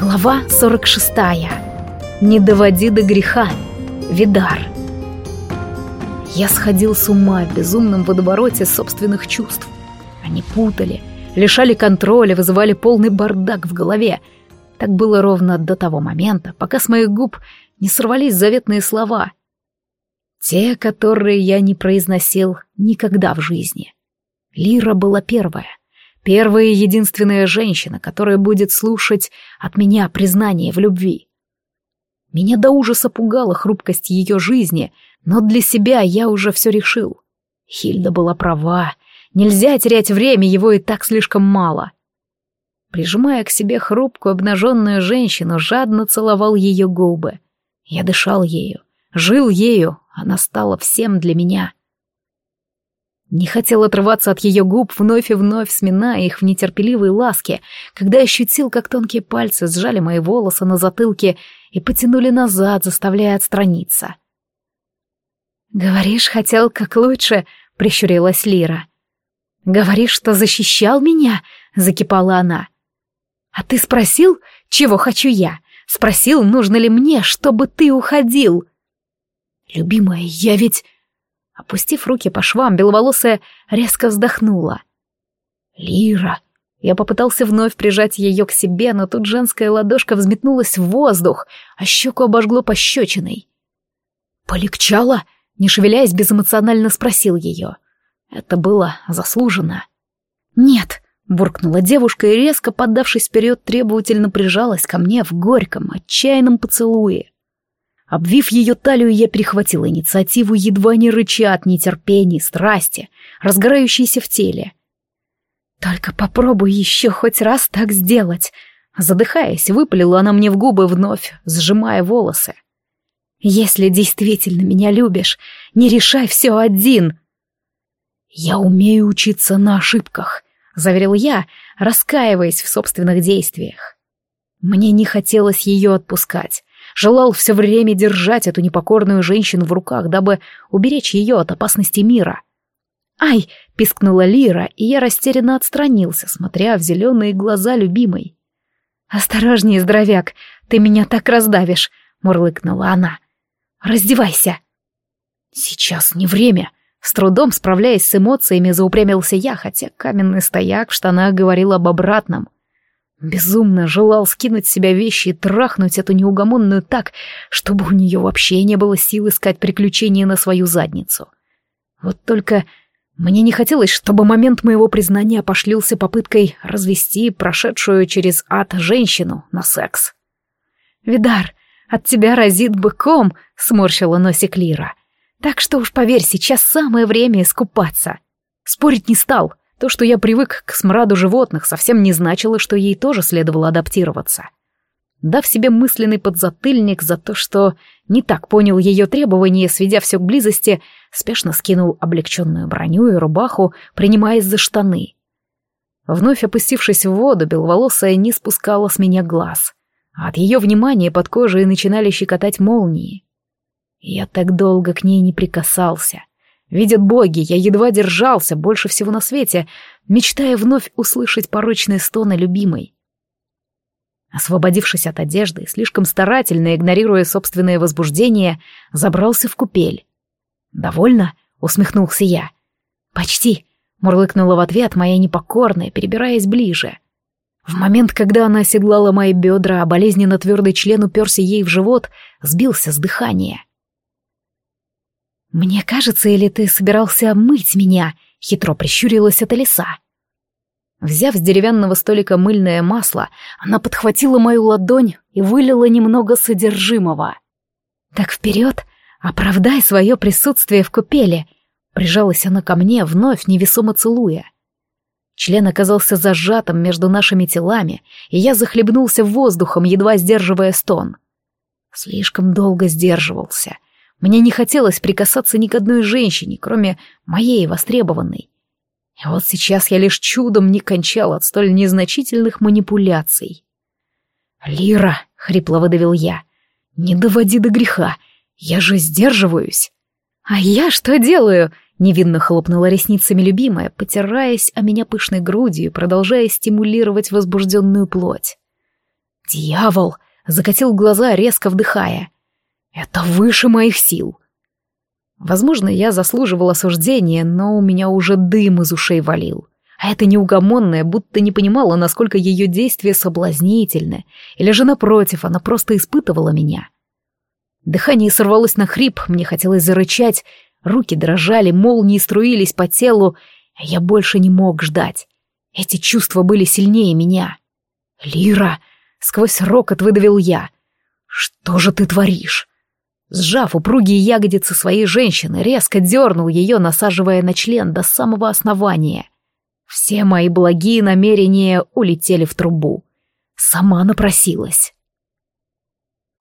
Глава 46. Не доводи до греха. Видар. Я сходил с ума в безумном водовороте собственных чувств. Они путали, лишали контроля, вызывали полный бардак в голове. Так было ровно до того момента, пока с моих губ не сорвались заветные слова. Те, которые я не произносил никогда в жизни. Лира была первая. Первая и единственная женщина, которая будет слушать от меня признание в любви. Меня до ужаса пугала хрупкость ее жизни, но для себя я уже все решил. Хильда была права. Нельзя терять время, его и так слишком мало. Прижимая к себе хрупкую обнаженную женщину, жадно целовал ее губы. Я дышал ею, жил ею, она стала всем для меня. Не хотел отрываться от ее губ, вновь и вновь сминая их в нетерпеливой ласке, когда ощутил, как тонкие пальцы сжали мои волосы на затылке и потянули назад, заставляя отстраниться. «Говоришь, хотел как лучше», — прищурилась Лира. «Говоришь, что защищал меня?» — закипала она. «А ты спросил, чего хочу я? Спросил, нужно ли мне, чтобы ты уходил?» «Любимая, я ведь...» Опустив руки по швам, беловолосая резко вздохнула. «Лира!» Я попытался вновь прижать ее к себе, но тут женская ладошка взметнулась в воздух, а щеку обожгло пощечиной. «Полегчало?» — не шевеляясь, безэмоционально спросил ее. Это было заслуженно. «Нет!» — буркнула девушка и, резко поддавшись вперед, требовательно прижалась ко мне в горьком, отчаянном поцелуе. Обвив ее талию, я перехватила инициативу, едва не рыча от нетерпения, страсти, разгорающейся в теле. «Только попробуй еще хоть раз так сделать!» Задыхаясь, выпалила она мне в губы вновь, сжимая волосы. «Если действительно меня любишь, не решай все один!» «Я умею учиться на ошибках», — заверил я, раскаиваясь в собственных действиях. Мне не хотелось ее отпускать, желал все время держать эту непокорную женщину в руках, дабы уберечь ее от опасности мира. «Ай!» — пискнула Лира, и я растерянно отстранился, смотря в зеленые глаза любимой. «Осторожнее, здоровяк, ты меня так раздавишь!» — мурлыкнула она. «Раздевайся!» «Сейчас не время!» С трудом справляясь с эмоциями, заупрямился я, хотя каменный стояк в штанах говорил об обратном — Безумно желал скинуть с себя вещи и трахнуть эту неугомонную так, чтобы у нее вообще не было сил искать приключения на свою задницу. Вот только мне не хотелось, чтобы момент моего признания пошлился попыткой развести прошедшую через ад женщину на секс. «Видар, от тебя разит быком», — сморщила носик Лира. «Так что уж поверь, сейчас самое время искупаться». Спорить не стал — то, что я привык к смраду животных, совсем не значило, что ей тоже следовало адаптироваться. Дав себе мысленный подзатыльник за то, что не так понял ее требования, сведя все к близости, спешно скинул облегченную броню и рубаху, принимаясь за штаны. Вновь опустившись в воду, беловолосая не спускала с меня глаз, а от ее внимания под кожей начинали щекотать молнии. Я так долго к ней не прикасался, Видят боги, я едва держался, больше всего на свете, мечтая вновь услышать порочные стоны любимой. Освободившись от одежды, слишком старательно игнорируя собственное возбуждение, забрался в купель. «Довольно?» — усмехнулся я. «Почти», — мурлыкнула в ответ моя непокорная, перебираясь ближе. В момент, когда она оседлала мои бедра, а болезненно твердый член уперся ей в живот, сбился с дыхания. «Мне кажется, или ты собирался мыть меня?» — хитро прищурилась эта лиса. Взяв с деревянного столика мыльное масло, она подхватила мою ладонь и вылила немного содержимого. «Так вперед, оправдай свое присутствие в купели!» Прижалась она ко мне, вновь невесомо целуя. Член оказался зажатым между нашими телами, и я захлебнулся воздухом, едва сдерживая стон. Слишком долго сдерживался — мне не хотелось прикасаться ни к одной женщине, кроме моей востребованной. И вот сейчас я лишь чудом не кончал от столь незначительных манипуляций. «Лира», — хрипло выдавил я, — «не доводи до греха, я же сдерживаюсь». «А я что делаю?» — невинно хлопнула ресницами любимая, потираясь о меня пышной грудью продолжая стимулировать возбужденную плоть. Дьявол! Закатил глаза, резко вдыхая. Это выше моих сил. Возможно, я заслуживал осуждения, но у меня уже дым из ушей валил. А эта неугомонная будто не понимала, насколько ее действия соблазнительны, или же, напротив, она просто испытывала меня. Дыхание сорвалось на хрип, мне хотелось зарычать, руки дрожали, молнии струились по телу, а я больше не мог ждать. Эти чувства были сильнее меня. «Лира!» — сквозь рокот выдавил я. «Что же ты творишь?» Сжав упругие ягодицы своей женщины, резко дернул ее, насаживая на член до самого основания. Все мои благие намерения улетели в трубу. Сама напросилась.